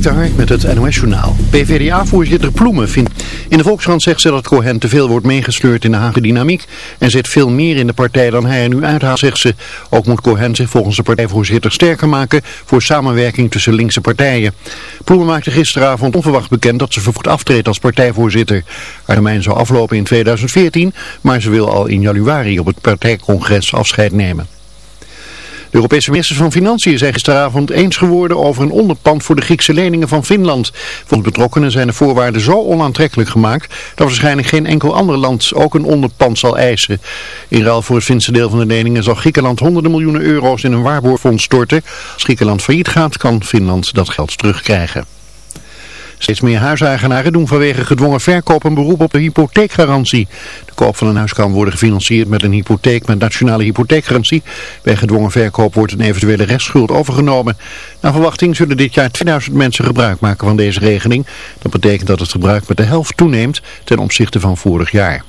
Dik met het NOS-journaal. PvdA-voorzitter Ploemen vindt... In de Volkskrant zegt ze dat Cohen te veel wordt meegesleurd in de Haagse dynamiek... en zit veel meer in de partij dan hij er nu uithaalt, zegt ze. Ook moet Cohen zich volgens de partijvoorzitter sterker maken... voor samenwerking tussen linkse partijen. Ploemen maakte gisteravond onverwacht bekend dat ze vervroegd aftreedt als partijvoorzitter. Haar termijn zou aflopen in 2014, maar ze wil al in januari op het partijcongres afscheid nemen. De Europese ministers van Financiën zijn gisteravond eens geworden over een onderpand voor de Griekse leningen van Finland. Volgens betrokkenen zijn de voorwaarden zo onaantrekkelijk gemaakt dat waarschijnlijk geen enkel ander land ook een onderpand zal eisen. In ruil voor het Finse deel van de leningen zal Griekenland honderden miljoenen euro's in een waarborgfonds storten. Als Griekenland failliet gaat kan Finland dat geld terugkrijgen. Steeds meer huiseigenaren doen vanwege gedwongen verkoop een beroep op de hypotheekgarantie. De koop van een huis kan worden gefinancierd met een hypotheek met nationale hypotheekgarantie. Bij gedwongen verkoop wordt een eventuele restschuld overgenomen. Naar verwachting zullen dit jaar 2000 mensen gebruik maken van deze regeling. Dat betekent dat het gebruik met de helft toeneemt ten opzichte van vorig jaar.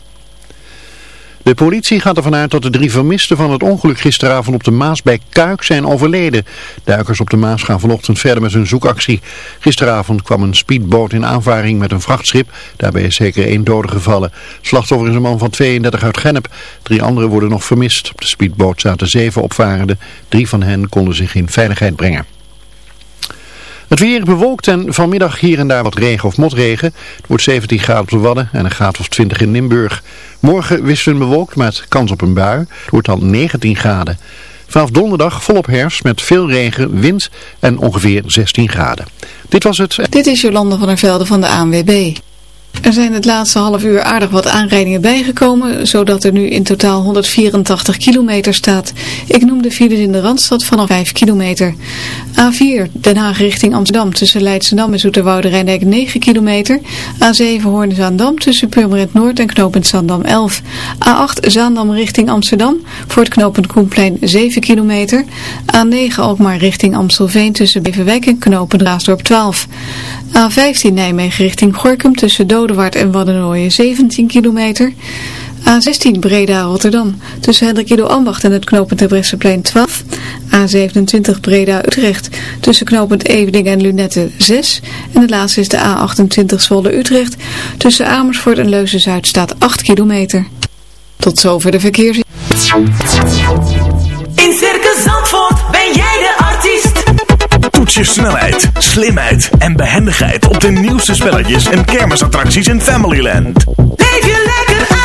De politie gaat ervan uit dat de drie vermisten van het ongeluk gisteravond op de Maas bij Kuik zijn overleden. Duikers op de Maas gaan vanochtend verder met hun zoekactie. Gisteravond kwam een speedboot in aanvaring met een vrachtschip. Daarbij is zeker één dode gevallen. Slachtoffer is een man van 32 uit Gennep. Drie anderen worden nog vermist. Op de speedboot zaten zeven opvarenden. Drie van hen konden zich in veiligheid brengen. Het weer bewolkt en vanmiddag hier en daar wat regen of motregen. Het wordt 17 graden op de Wadden en een graad of 20 in Limburg. Morgen wisselen bewolkt met kans op een bui. Het wordt dan 19 graden. Vanaf donderdag volop herfst met veel regen, wind en ongeveer 16 graden. Dit was het. Dit is Jolande van der Velde van de ANWB. Er zijn het laatste half uur aardig wat aanrijdingen bijgekomen, zodat er nu in totaal 184 kilometer staat. Ik noem de files in de Randstad vanaf 5 kilometer. A4 Den Haag richting Amsterdam tussen Leidschendam en Zoeterwoude Rijndijk 9 kilometer. A7 Hoorn-Zaandam tussen Purmerend Noord en knooppunt Zaandam 11. A8 Zaandam richting Amsterdam voor het knooppunt Koenplein 7 kilometer. A9 Alkmaar richting Amstelveen tussen Beverwijk en knooppunt Raasdorp 12. A15 Nijmegen richting Gorkum tussen Dodewaard en Waddenooien 17 kilometer. A16 Breda-Rotterdam tussen Hendrik Ambacht en het knooppunt Terbrechtseplein 12. A27 Breda-Utrecht tussen knooppunt Evening en Lunette 6. En de laatste is de A28 Zwolle-Utrecht tussen Amersfoort en Leuzen-Zuid staat 8 kilometer. Tot zover de verkeers. In Circus Zandvoort ben jij de artiest. Toets je snelheid, slimheid en behendigheid op de nieuwste spelletjes en kermisattracties in Familyland. Leef je lekker uit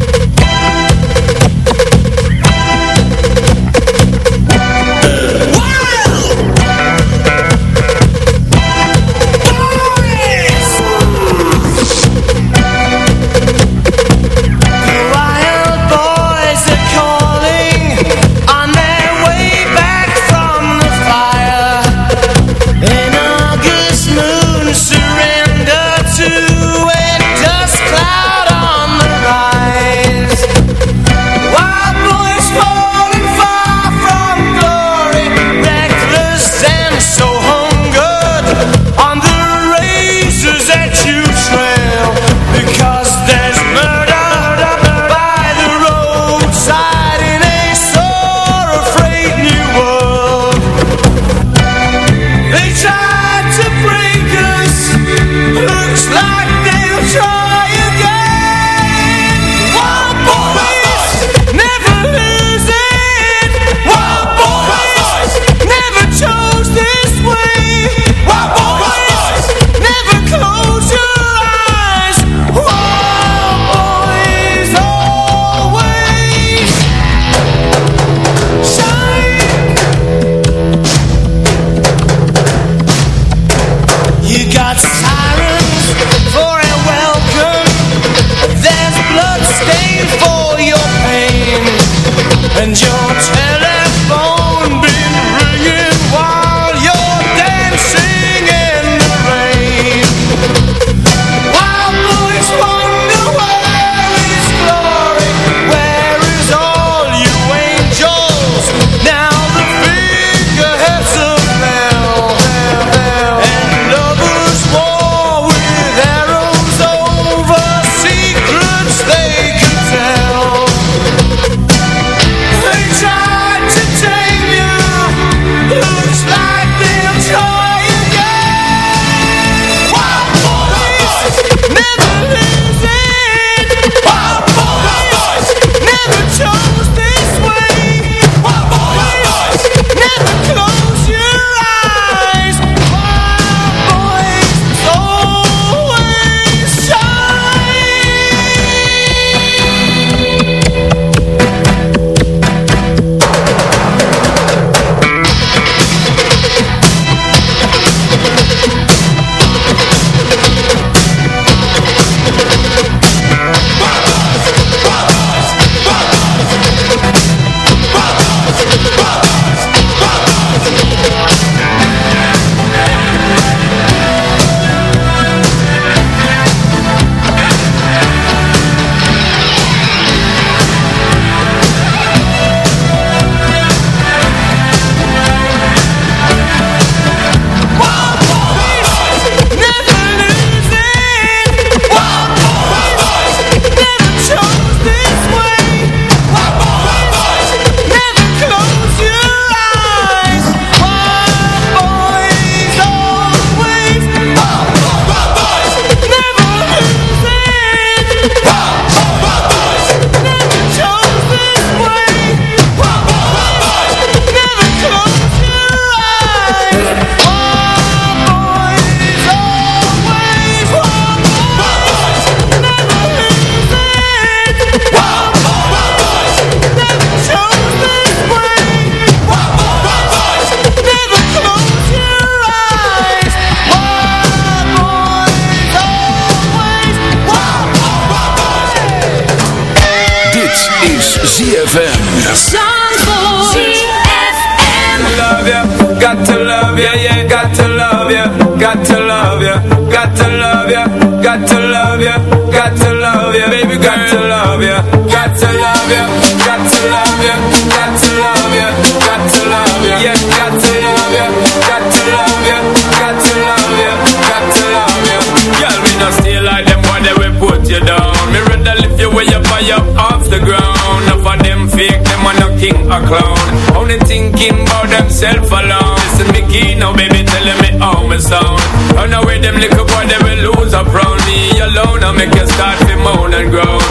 king a clown. Only thinking about themself alone. Listen me key now baby telling me how me sound. Run away them little boy they will lose up round Me alone I make you start to moan and groan.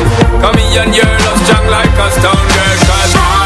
Come here and you're lost strong like a stone girl. Cause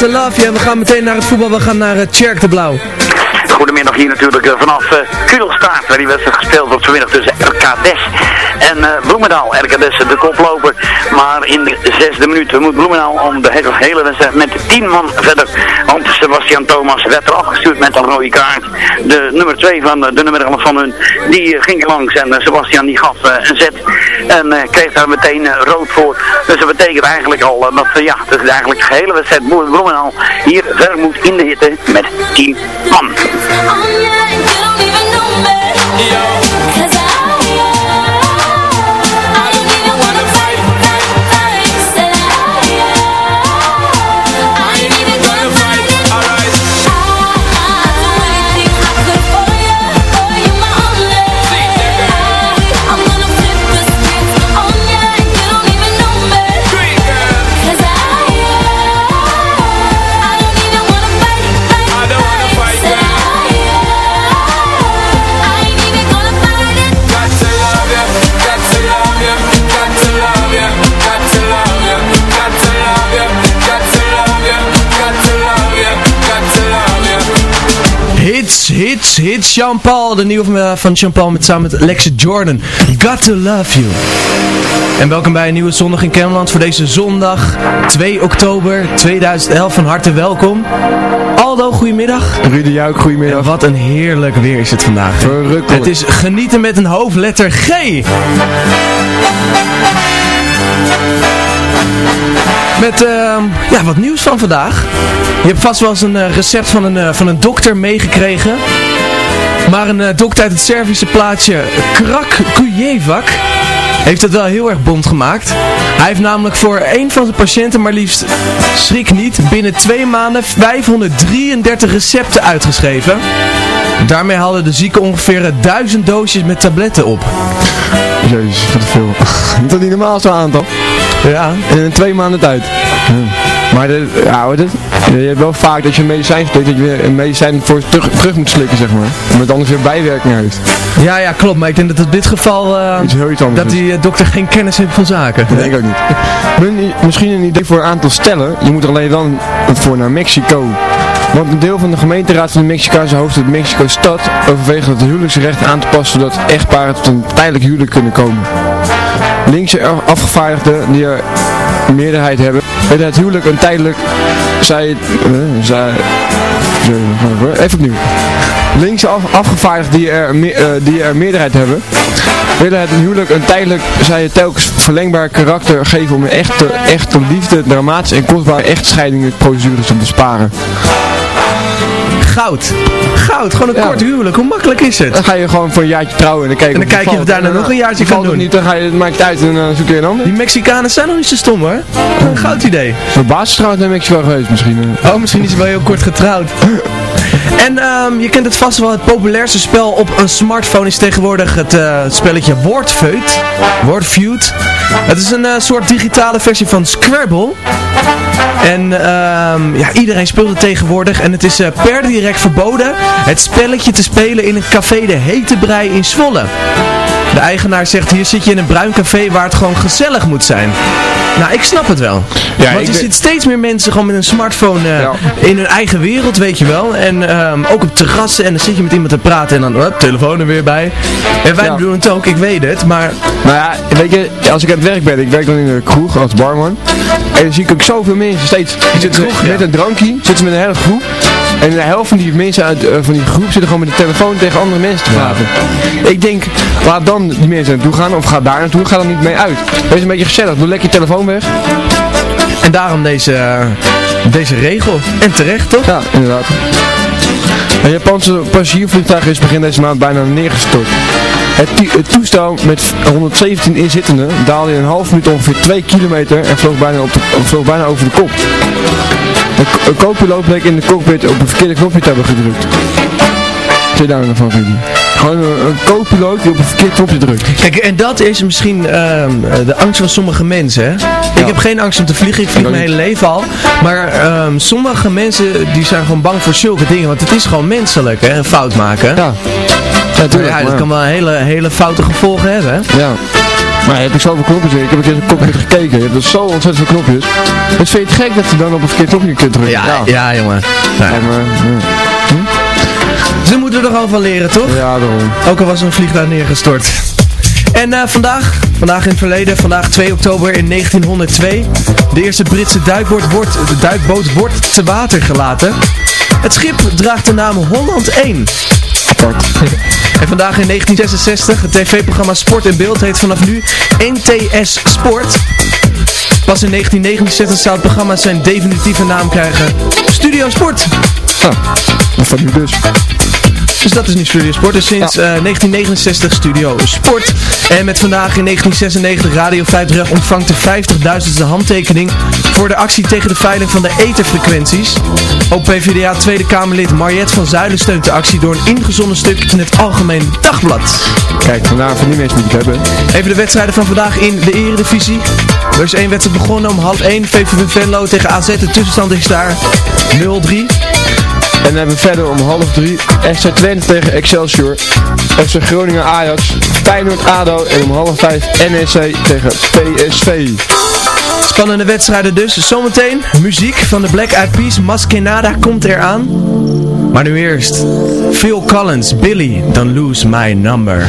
Love we gaan meteen naar het voetbal. We gaan naar het Tjerk de Blauw hier natuurlijk eh, vanaf uh, Kudelstaart, waar die wedstrijd gespeeld wordt vanmiddag tussen RK Des en uh, Bloemendaal. RK Des de koploper, maar in de zesde minuut moet Bloemendaal om de hele, wedstrijd met tien man verder. Want Sebastian Thomas werd er afgestuurd met een rode kaart. De nummer twee van de nummer 11 van hun, die ging langs en Sebastian die gaf een zet en kreeg daar meteen rood voor. Dus dat betekent eigenlijk al dat ja, dus eigenlijk de hele wedstrijd Bloemendaal hier verder moet in de hitte met 10 man. Hits, hits. Jean-Paul, de nieuwe van Jean-Paul met, samen met Lexa Jordan. Got to love you. En welkom bij een nieuwe zondag in Cameland voor deze zondag 2 oktober 2011. Van harte welkom. Aldo, goedemiddag. Rudy Jouk, goedemiddag. En wat een heerlijk weer is het vandaag. Verrukkelijk. Het is genieten met een hoofdletter G. Met uh, ja, wat nieuws van vandaag. Je hebt vast wel eens een uh, recept van een, uh, van een dokter meegekregen. Maar een uh, dokter uit het Servische plaatsje Krak Kujevak heeft het wel heel erg bond gemaakt. Hij heeft namelijk voor één van zijn patiënten maar liefst, schrik niet, binnen twee maanden 533 recepten uitgeschreven. Daarmee hadden de zieken ongeveer duizend doosjes met tabletten op. Jezus, wat veel. Is dat niet normaal zo'n aantal? Ja. En in twee maanden tijd. Ja. Maar de, ja, je hebt wel vaak dat je een medicijn slikt, dat je weer een medicijn voor terug, terug moet slikken, zeg maar. Omdat het anders weer bijwerking heeft. Ja, ja, klopt. Maar ik denk dat in dit geval, uh, iets heel iets anders dat die uh, dokter geen kennis heeft van zaken. Dat denk ik ook niet. Misschien een idee voor een aantal stellen. Je moet er alleen dan voor naar Mexico. Want een deel van de gemeenteraad van de Mexicaanse hoofdstad Mexico-stad overweegt het huwelijksrecht aan te passen zodat echtparen tot een tijdelijk huwelijk kunnen komen. Linkse afgevaardigden die er meerderheid hebben, willen het huwelijk een tijdelijk, zij, uh, zij, even opnieuw. Linkse af, die er, uh, die er meerderheid hebben, willen het huwelijk een tijdelijk, zij het telkens verlengbaar karakter geven om een echte, echte liefde, dramatische en kostbare echtscheidingsprocedures te besparen. Goud. Goud. Gewoon een ja. kort huwelijk. Hoe makkelijk is het? Dan ga je gewoon voor een jaartje trouwen en dan kijk je En dan kijk je daarna nog een jaartje kan doen. niet, dan ga je, maak je het uit en dan uh, zoek je een ander. Die Mexicanen zijn nog niet zo stom hoor. Een goud idee. Basis trouwens in Mexico geweest misschien. Oh, misschien is hij wel heel kort getrouwd. En um, je kent het vast wel, het populairste spel op een smartphone is tegenwoordig het uh, spelletje Wordfeud. Wordfeud. Het is een uh, soort digitale versie van Scrabble. En um, ja, iedereen speelt het tegenwoordig. En het is uh, per direct verboden het spelletje te spelen in een café de Hete Brei in Zwolle. De eigenaar zegt, hier zit je in een bruin café waar het gewoon gezellig moet zijn. Nou, ik snap het wel. Ja, Want je ziet steeds meer mensen gewoon met een smartphone uh, ja. in hun eigen wereld, weet je wel. En um, ook op terrassen en dan zit je met iemand te praten en dan, uh, telefoon er weer bij. En wij ja. doen het ook, ik weet het, maar... Nou ja, weet je, als ik aan het werk ben, ik werk dan in de kroeg als barman. En dan zie ik ook zoveel mensen steeds, die zitten kroeg, met een drankje, zitten met een hele groep. En de helft van die mensen uit uh, van die groep zitten gewoon met de telefoon tegen andere mensen te praten. Ja. Ik denk, laat dan die mensen naartoe gaan of ga daar naartoe, ga er niet mee uit. Wees een beetje gezellig, doe lekker je telefoon weg. En daarom deze, uh, deze regel. En terecht, toch? Ja, inderdaad. Een Japanse passagiervliegtuig is begin deze maand bijna neergestort. Het, het, toestel met 117 inzittenden daalde in een half minuut ongeveer 2 kilometer en vloog bijna, op de, vloog bijna over de kop. Een co-piloot bleek in de cockpit op een verkeerde knopje te hebben gedrukt. Twee daar van Rudy. Gewoon een, een co-piloot die op een verkeerd knopje drukt. Kijk, en dat is misschien uh, de angst van sommige mensen. Hè? Ja. Ik heb geen angst om te vliegen, ik vlieg mijn hele leven al. Maar um, sommige mensen die zijn gewoon bang voor zulke dingen. Want het is gewoon menselijk, hè? Een fout maken. Ja. Ja, tuurlijk, ja, dat kan wel hele, hele foute gevolgen hebben. Hè? Ja. Maar je hebt zoveel knopjes in. Ik heb een keer een cockpit gekeken. Je hebt dus zo ontzettend veel knopjes. Dus vind je het gek dat je dan op een verkeerd knopje kunt drukken? Ja, ja. ja jongen. Ja. Hm? Ze moeten er gewoon van leren, toch? Ja, daarom. Ook al was een vliegtuig neergestort. En eh, vandaag, vandaag in het verleden, vandaag 2 oktober in 1902, de eerste Britse duikboot wordt, de duikboot wordt te water gelaten. Het schip draagt de naam Holland 1. En vandaag in 1966, het tv-programma Sport in Beeld heet vanaf nu NTS Sport. Pas in 1969 zou het programma zijn definitieve naam krijgen. Studio Sport. Ah, dat van nu dus. Dus dat is nu Studio Sport. Dus sinds eh, 1969 Studio Sport. En met vandaag in 1996 Radio 538 ontvangt de 50.000ste handtekening voor de actie tegen de veiling van de etherfrequenties. Ook PvdA Tweede Kamerlid Mariette van Zuilen steunt de actie door een ingezonden stuk in het Algemeen Dagblad. Kijk, vandaar van die mensen moet ik het hebben. Even de wedstrijden van vandaag in de Eredivisie. Er is één wedstrijd begonnen om half 1. VVV Venlo tegen AZ. De tussenstand is daar 0-3. En dan hebben we verder om half drie FC Twente tegen Excelsior. FC Groningen Ajax. Feyenoord ADO. En om half vijf NEC tegen PSV. Spannende wedstrijden dus. Zometeen muziek van de Black Eyed Peas. Maskenada komt eraan. Maar nu eerst Phil Collins, Billy, Don't Lose My Number.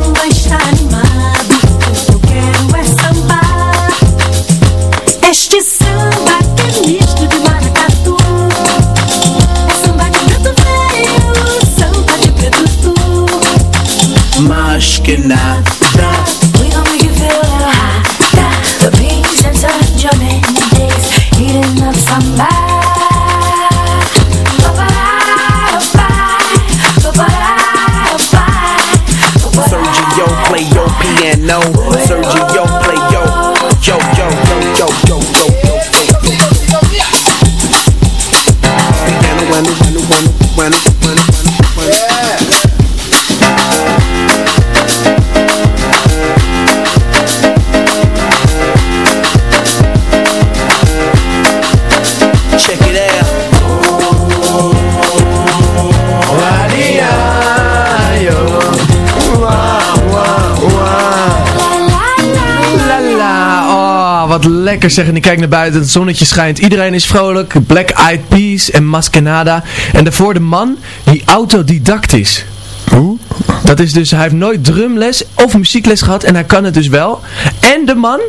lekker zeg. En ik kijk naar buiten, het zonnetje schijnt. Iedereen is vrolijk. Black Eyed Peas en Mascanada. En daarvoor de man die autodidact is. Hoe? Dat is dus, hij heeft nooit drumles of muziekles gehad en hij kan het dus wel. En de man,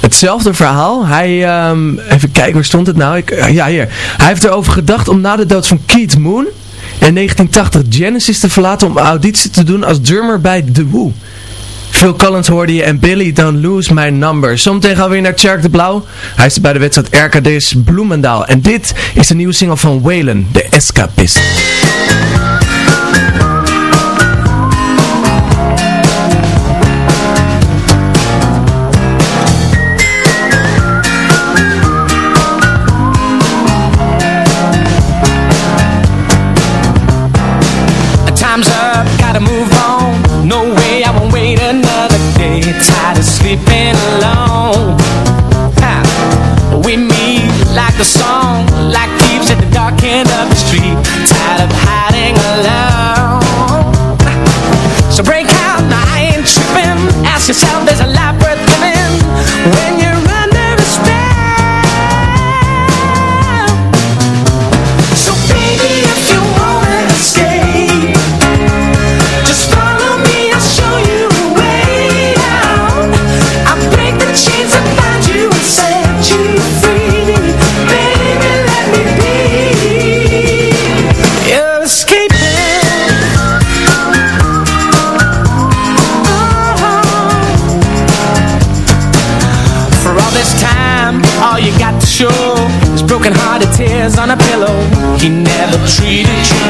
hetzelfde verhaal. Hij, ehm, even kijken, waar stond het nou? Ik, eh, ja, hier. Hij heeft erover gedacht om na de dood van Keith Moon in 1980 Genesis te verlaten om auditie te doen als drummer bij The Who. Phil Collins hoorde je en Billy Don't Lose My Number. Zometeen gaan we weer naar Tjerk de Blauw. Hij is bij de wedstrijd RKD's Bloemendaal. En dit is de nieuwe single van Waylon, de Escapist. Time's up, treated you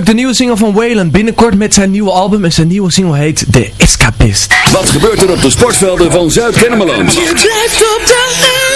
Leuk, de nieuwe single van Waylon binnenkort met zijn nieuwe album en zijn nieuwe single heet The Escapist. Wat gebeurt er op de sportvelden van Zuid-Kennemerland? Je blijft op de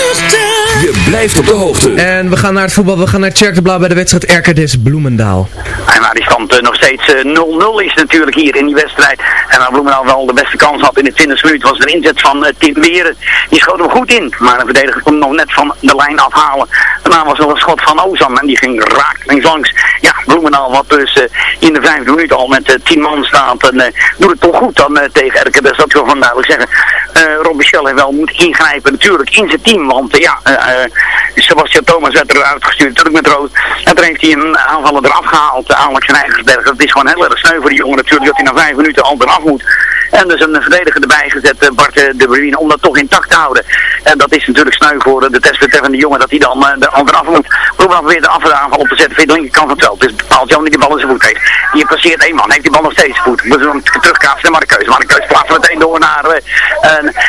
hoogte. Je blijft op de hoogte. En we gaan naar het voetbal, we gaan naar Tjerk de Blauw bij de wedstrijd RKDS Bloemendaal. En waar die stand eh, nog steeds eh, 0-0 is natuurlijk hier in die wedstrijd. En waar Bloemendaal wel de beste kans had in de 20 minuut was de inzet van eh, Tim Beren. Die schoot hem goed in, maar de verdediger kon hem nog net van de lijn afhalen. Daarna was er een schot van Ozan en die ging raak links langs. Ja, Bloemendaal wat dus eh, in de vijfde minuut al met eh, 10 man staat. En eh, doet het toch goed dan eh, tegen RKDS, dat wil van duidelijk zeggen. Eh Rob Michel heeft wel moeten ingrijpen natuurlijk in zijn team. Want eh, ja, eh, eh, Sebastian Thomas werd eruit gestuurd, natuurlijk met rood. En toen heeft hij een aanvaller eraf gehaald, Alex Rijgersberg. Dat is gewoon heel erg sneu voor die jongen natuurlijk, dat hij na vijf minuten al eraf moet. En dus een verdediger erbij gezet, eh, Bart eh, de Bruyne, om dat toch intact te houden. En dat is natuurlijk sneu voor eh, de testbetreffende jongen, dat hij dan eh, er eraf moet. Probeer weer de afweeraanval op te zetten via de linkerkant van het veld. Dus bepaalt Jan die die bal in zijn voet heeft. Die passeert één man, heeft die bal nog steeds voet. Dus dan terugkaatsen naar Markeus. Markeus plaatst meteen door naar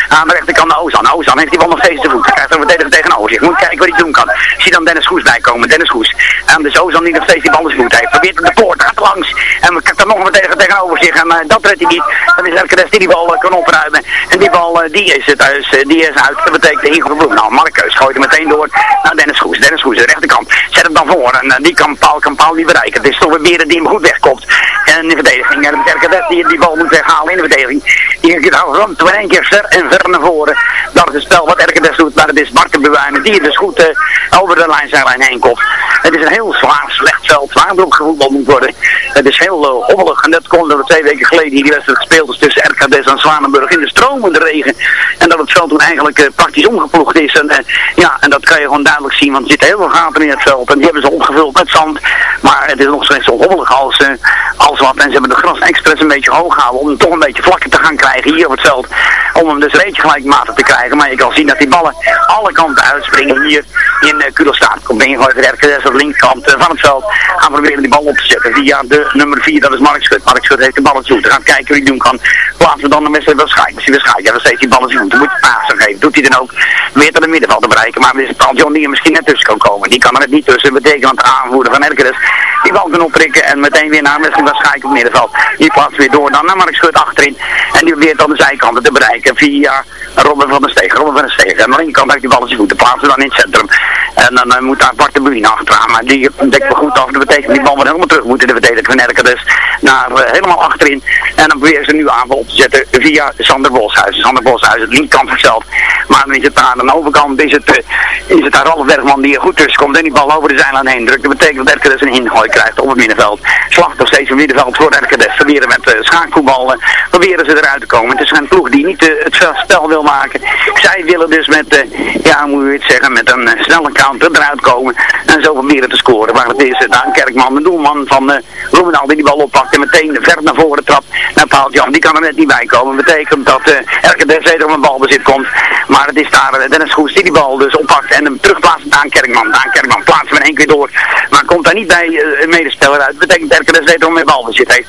aan de rechterkant naar Ozan. Ozan heeft die bal nog steeds zijn voet. Hij krijgt een verdediger tegenover zich. Moet kijken wat hij doen kan. Zie dan Dennis Goes bij komen. Dennis Goes. En dus Ozan die nog steeds die bal in zijn voet heeft. Probeert de poort, gaat langs. En we krijgt er nog een verdediger tegenover zich. En dat redt hij niet. Dan is RKDS die die bal eh, kan opruimen. En die bal eh, die is het thuis. eh, die is uit. Dat betekent Igor. Nou, Markeus gooit hem meteen door naar Dennis Goes. Dennis Goes, de rechterkant. Zet hem dan voor. En die kan Paul, kan Paul niet bereiken. Het is toch weer die hem goed wegkomt. En de verdediging. En de die die bal moet weghalen in de verdediging. Die ramt in één keer ver en ver naar voren. Dat is het spel wat RKDS doet. Maar het is de Bewijnen die dus goed over de lijn zijn lijn heen komt. Het is een heel zwaar, slecht veld waar erop gevoetbald moet worden. Het is heel uh, hobbelig. En dat kon er twee weken geleden hier die wedstrijd gespeeld is tussen RKDS en Zwanenburg in de stromende regen. En dat het veld toen eigenlijk eh, praktisch omgeploegd is. En, eh, ja, en dat kan je gewoon duidelijk zien, want er zitten heel veel gaten in het veld. En die hebben ze opgevuld met zand. Maar het is nog steeds zo hobbelig als, eh, als wat. En ze hebben de gras expres een beetje hoog gehouden om hem toch een beetje vlakker te gaan krijgen hier op het veld. Om hem dus reetje gelijkmatig te krijgen. Maar je kan zien dat die ballen alle kanten uitspringen hier in uh, Kudelstaat. Komt in gewoon de RKDS op de linkerkant van het veld. Gaan proberen die bal op te zetten via de nummer 4, dat is Mark Schut. Mark Schut heeft de bal zijn voeten. Gaan kijken hij doen kan. Plaatsen dan de. Misschien wel schijt. Ja, dan steeds die bal in zijn voeten. Moet je pasen geven. Doet hij dan ook weer tot de middenveld te bereiken. Maar is Paul John die er misschien net tussen kan komen. Die kan er net niet tussen. Dat betekent dat de aanvoerder van RKDS die bal kan opprikken en meteen weer naar wel schijt op middenveld. Die plaatst weer door dan naar Mark Schut achterin. En die probeert dan de zijkanten te bereiken via Robin van der Steeg. Robin van der Steeg. En aan de linkerkant heeft die bal in zijn voeten. Plaatsen dan in het centrum. En dan eh, moet daar Bart de Buien achteraan. Maar die dekt wel goed af. Dat betekent die bal weer helemaal terug moet in de verdediger van. Dus naar eh, helemaal achterin. En dan proberen ze nu aanval op te zetten via Sander Boshuis. Sander Boshuis, het linkerkant van. Maar dan is het aan de overkant. Is het, uh, is het daar Ralf Bergman die er goed tussen komt. En die bal over de zijlijn heen drukt. Dat betekent dat Erken een ingooi krijgt op het middenveld. Slacht nog steeds van middenveld voor Erken. Proberen met uh, schaakvoetbal. proberen ze eruit te komen. Het is een ploeg die niet het spel wil maken. Zij willen dus met, ja, moet je het zeggen, met een snelle counter eruit komen en zo proberen te scoren. Waar het is, Daan Kerkman, de doelman van uh, Roemendaal, die die bal oppakt en meteen ver naar voren trapt naar Paul Jan. Die kan er net niet bij komen. Betekent dat uh, RKD wederom een balbezit komt. Maar het is daar Dennis Goes die die bal dus oppakt en hem terugplaatst Daan Kerkman. Daan Kerkman plaatst hem in één keer door, maar komt daar niet bij een medespeler uit. Betekent dat RKD wederom meer balbezit heeft.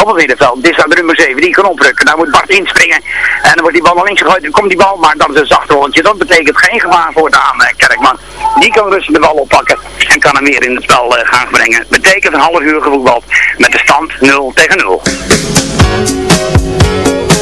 Op het middenveld, dit is aan de nummer 7, die kan oprukken. Daar moet Bart inspringen en dan wordt die bal naar links gegooid. Dan komt die bal, maar dat is een zacht rondje. Dat betekent geen gevaar voor Daan Kerkman. Die kan rustig de bal oppakken en kan hem weer in het spel gaan brengen. Betekent een half uur gevoetbald met de stand 0 tegen 0. And I was living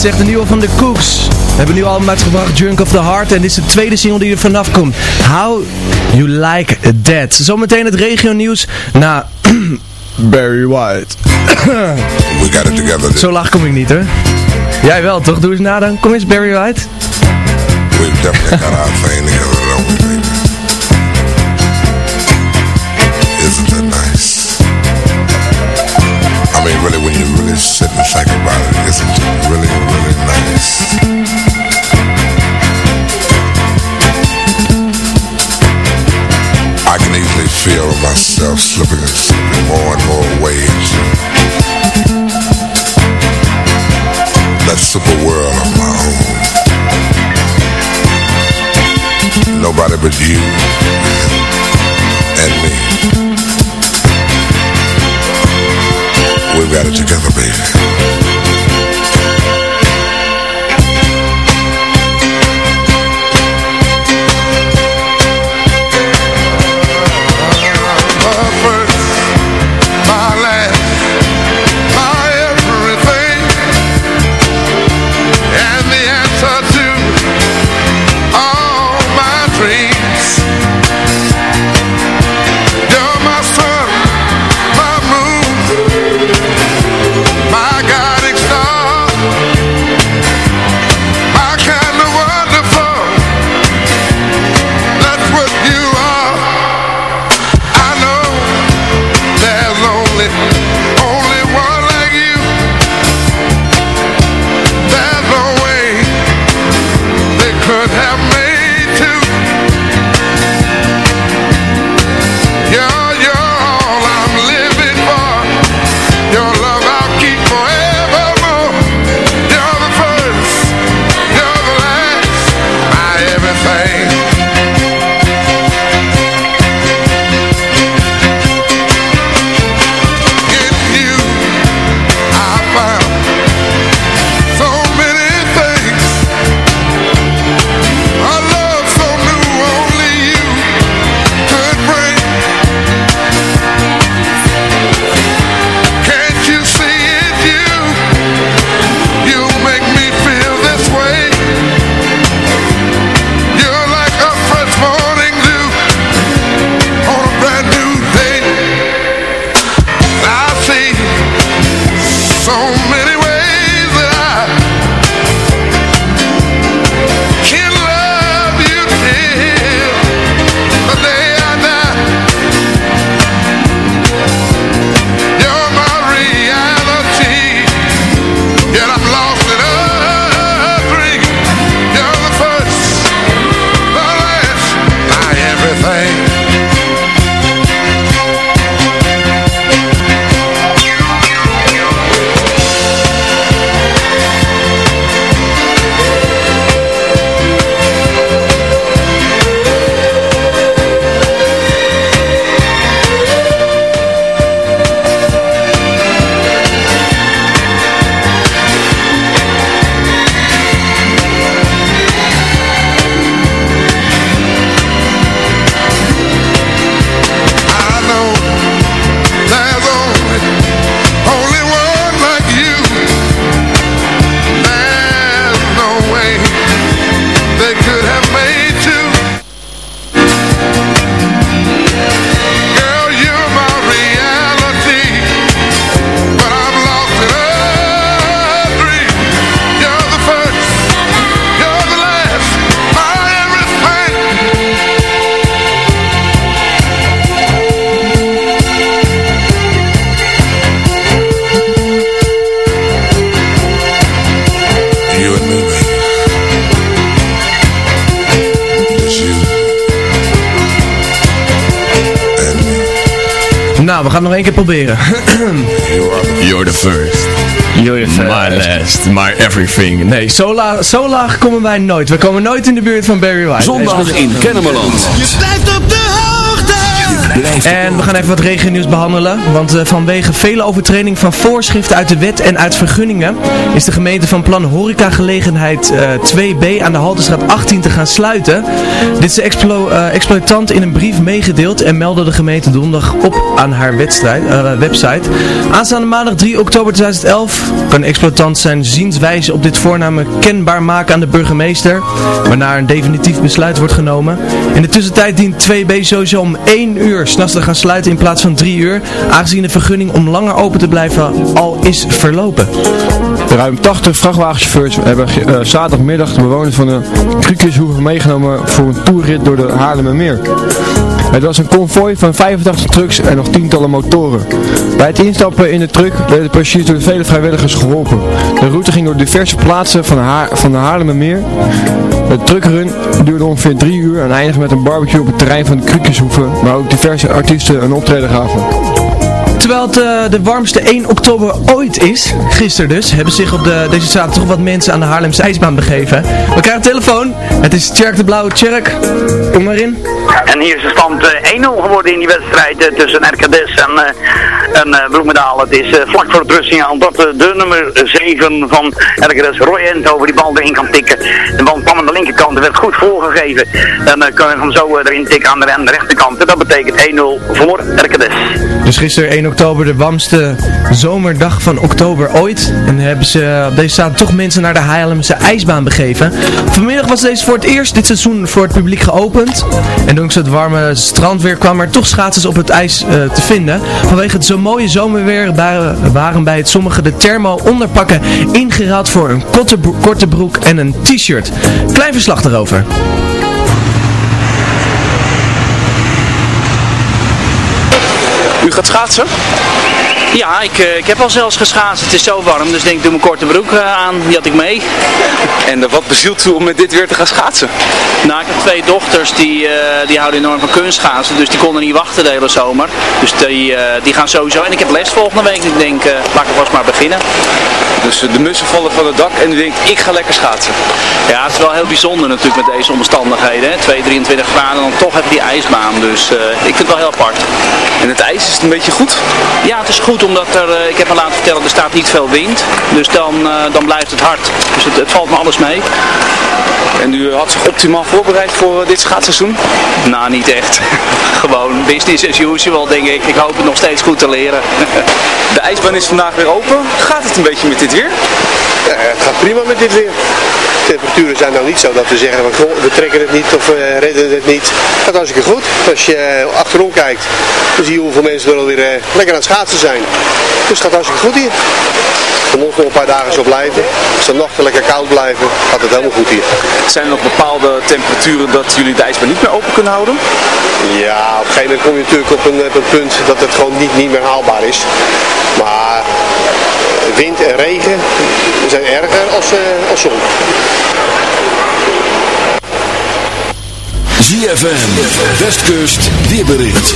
zegt de nieuwe van de Cooks. We hebben nu al uitgebracht Junk of the Heart en dit is de tweede single die er vanaf komt. How You Like That. Zometeen het regio nieuws na Barry White. We got it together. Zo laag kom ik niet hoor. Jij wel toch? Doe eens na dan. Kom eens Barry White. We've definitely got our thing together, don't we, baby? Isn't that nice? I mean, really, when you really sit and think about it myself slipping and slipping more and more ways. That super world of my own. Nobody but you and me. We've got it together, baby. Keer proberen. You're the first. You're the first. My last, my everything. Nee, zo, la zo laag komen wij nooit. We komen nooit in de buurt van Barry White. Zondag in Kennemerland. Je blijft op de. En we gaan even wat regionieuws behandelen, want uh, vanwege vele overtreding van voorschriften uit de wet en uit vergunningen is de gemeente van plan horecagelegenheid uh, 2B aan de Haltestraat 18 te gaan sluiten. Dit is de explo uh, exploitant in een brief meegedeeld en meldde de gemeente donderdag op aan haar website. Aanstaande maandag 3 oktober 2011 kan de exploitant zijn zienswijze op dit voorname kenbaar maken aan de burgemeester, waarna een definitief besluit wordt genomen. In de tussentijd dient 2B sowieso om 1 uur s'nachts te gaan sluiten in plaats van 3 uur, aangezien de vergunning om langer open te blijven al is verlopen. Ruim 80 vrachtwagenchauffeurs hebben uh, zaterdagmiddag de bewoners van de Krukjeshoeven meegenomen voor een toerrit door de Haarlemmermeer. Het was een konvooi van 85 trucks en nog tientallen motoren. Bij het instappen in de truck werden de passagiers door vele vrijwilligers geholpen. De route ging door diverse plaatsen van van de Haarlemmermeer. De truckrun duurde ongeveer drie uur en eindigde met een barbecue op het terrein van de Krukjeshoeven, waar ook diverse artiesten een optreden gaven. Terwijl het uh, de warmste 1 oktober ooit is, gisteren dus, hebben zich op de, deze zaterdag toch wat mensen aan de Haarlemse ijsbaan begeven. We krijgen een telefoon. Het is Tjerk de Blauwe. Tjerk, kom maar in. En hier is de stand uh, 1-0 geworden in die wedstrijd uh, tussen RKDS en, en Bloemendaal. Het is vlak voor het rustsignaal dat de nummer 7 van RKDS, Roy Ent, over die bal erin kan tikken. De bal kwam aan de linkerkant werd goed voorgegeven. En dan kunnen we hem zo erin tikken aan de, aan de rechterkant. Dat betekent 1-0 voor RKDS. Dus gisteren 1 oktober de warmste zomerdag van oktober ooit. En hebben ze op deze zaterdag toch mensen naar de Haarlemse ijsbaan begeven. Vanmiddag was deze voor het eerst dit seizoen voor het publiek geopend. En dankzij het warme strandweer kwam er toch schaatsers op het ijs uh, te vinden. Vanwege het zo mooie zomerweer waren bij het sommige de thermo onderpakken ingeruild voor een korte broek en een t-shirt. Klein verslag daarover. U gaat schaatsen? Ja, ik, uh, ik heb al zelfs geschaatst. Het is zo warm, dus denk ik doe mijn korte broek uh, aan. Die had ik mee. En uh, wat bezielt u om met dit weer te gaan schaatsen? Nou, ik heb twee dochters die, die houden enorm van kunstschaatsen. Dus die konden niet wachten de hele zomer. Dus die, die gaan sowieso. En ik heb les volgende week. Dus ik denk, laat ik vast maar beginnen. Dus de mussen vallen van het dak en u denkt, ik ga lekker schaatsen. Ja, het is wel heel bijzonder natuurlijk met deze omstandigheden. Hè? 2, 23 graden en dan toch even die ijsbaan. Dus ik vind het wel heel apart. En het ijs, is het een beetje goed? Ja, het is goed omdat er, uh, ik heb me laten vertellen, er staat niet veel wind. Dus dan, uh, dan blijft het hard. Dus het, het, valt me alles mee. En u had zich optimaal voorbereid voor uh, dit schaatsseizoen? Nou, niet echt. Gewoon business as usual, denk ik. Ik hoop het nog steeds goed te leren. De ijsbaan is vandaag weer open. Gaat het een beetje met dit weer? Ja, het gaat prima met dit weer. De temperaturen zijn nou niet zo dat we zeggen, we trekken het niet of we redden het niet. Het gaat hartstikke goed. Als je achterom kijkt, dan zie je hoeveel mensen er alweer lekker aan het schaatsen zijn. Dus het gaat hartstikke goed hier. Er moet nog een paar dagen zo blijven. Als de nachten lekker koud blijven, gaat het helemaal goed hier. Zijn er nog bepaalde temperaturen dat jullie de ijsbaan niet meer open kunnen houden? Ja, op een gegeven moment kom je natuurlijk op een, op een punt dat het gewoon niet, niet meer haalbaar is. Maar wind en regen zijn erger als, uh, als zon. ZFM, Westkust, weerbericht.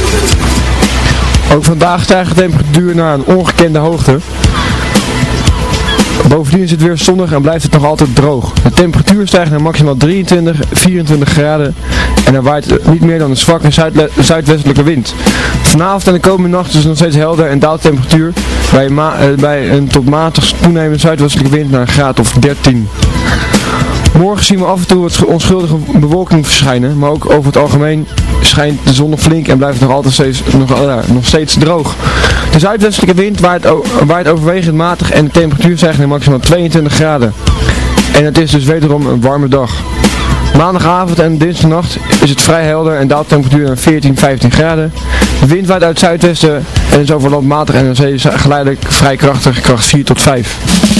Ook vandaag stijgt de temperatuur naar een ongekende hoogte. Bovendien is het weer zonnig en blijft het nog altijd droog. De temperatuur stijgt naar maximaal 23, 24 graden en er waait niet meer dan een zwakke zuidwestelijke wind. Vanavond en de komende nacht is het nog steeds helder en daalt de temperatuur bij, bij een tot matig toenemende zuidwestelijke wind naar een graad of 13. Morgen zien we af en toe wat onschuldige bewolking verschijnen, maar ook over het algemeen schijnt de zon nog flink en blijft het nog altijd steeds, nog, uh, nog steeds droog. De zuidwestelijke wind waait, waait overwegend matig en de temperatuur stijgt naar maximaal 22 graden. En het is dus wederom een warme dag. Maandagavond en dinsdagnacht is het vrij helder en daalt de temperatuur naar 14, 15 graden. De wind waait uit het zuidwesten en is over land matig en is geleidelijk vrij krachtig, kracht 4 tot 5.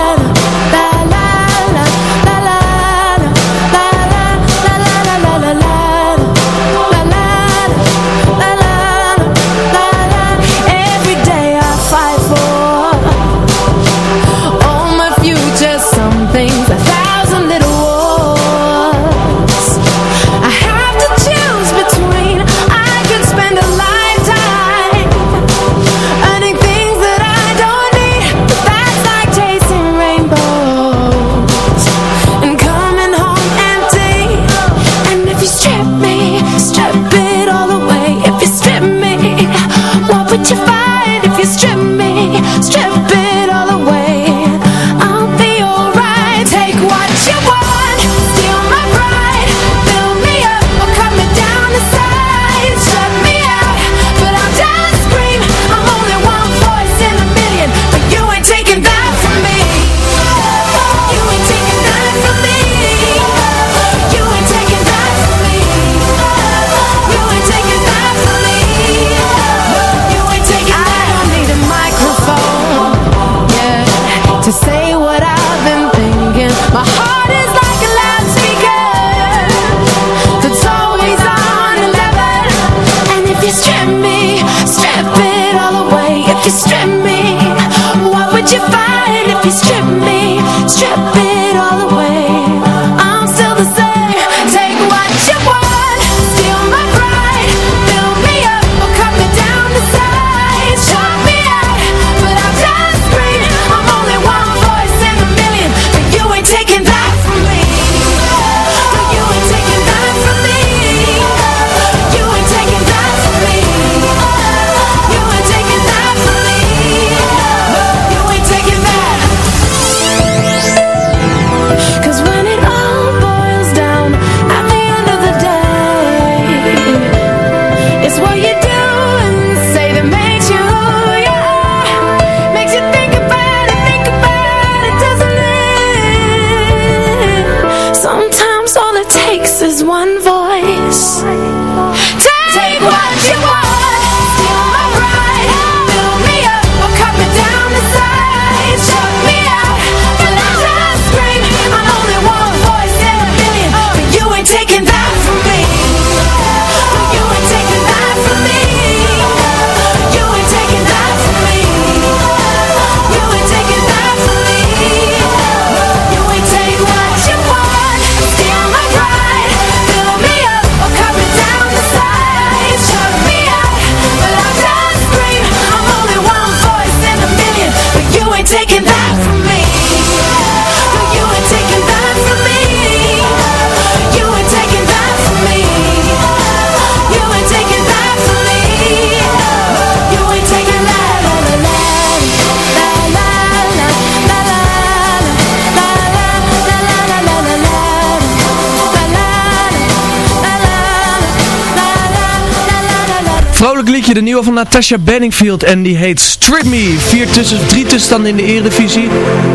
liedje, de nieuwe van Natasha Benningfield en die heet Strip Me. Vier tussen, drie tussenstanden in de Eredivisie.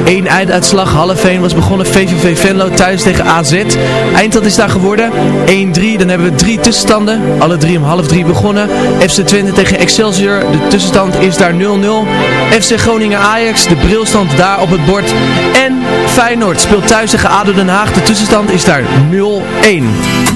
Eén einduitslag, half 1 was begonnen, VVV Venlo thuis tegen AZ. Eindstand is daar geworden, 1-3, dan hebben we drie tussenstanden, alle drie om half drie begonnen. FC Twente tegen Excelsior, de tussenstand is daar 0-0. FC Groningen Ajax, de brilstand daar op het bord. En Feyenoord speelt thuis tegen ADO Den Haag, de tussenstand is daar 0-1.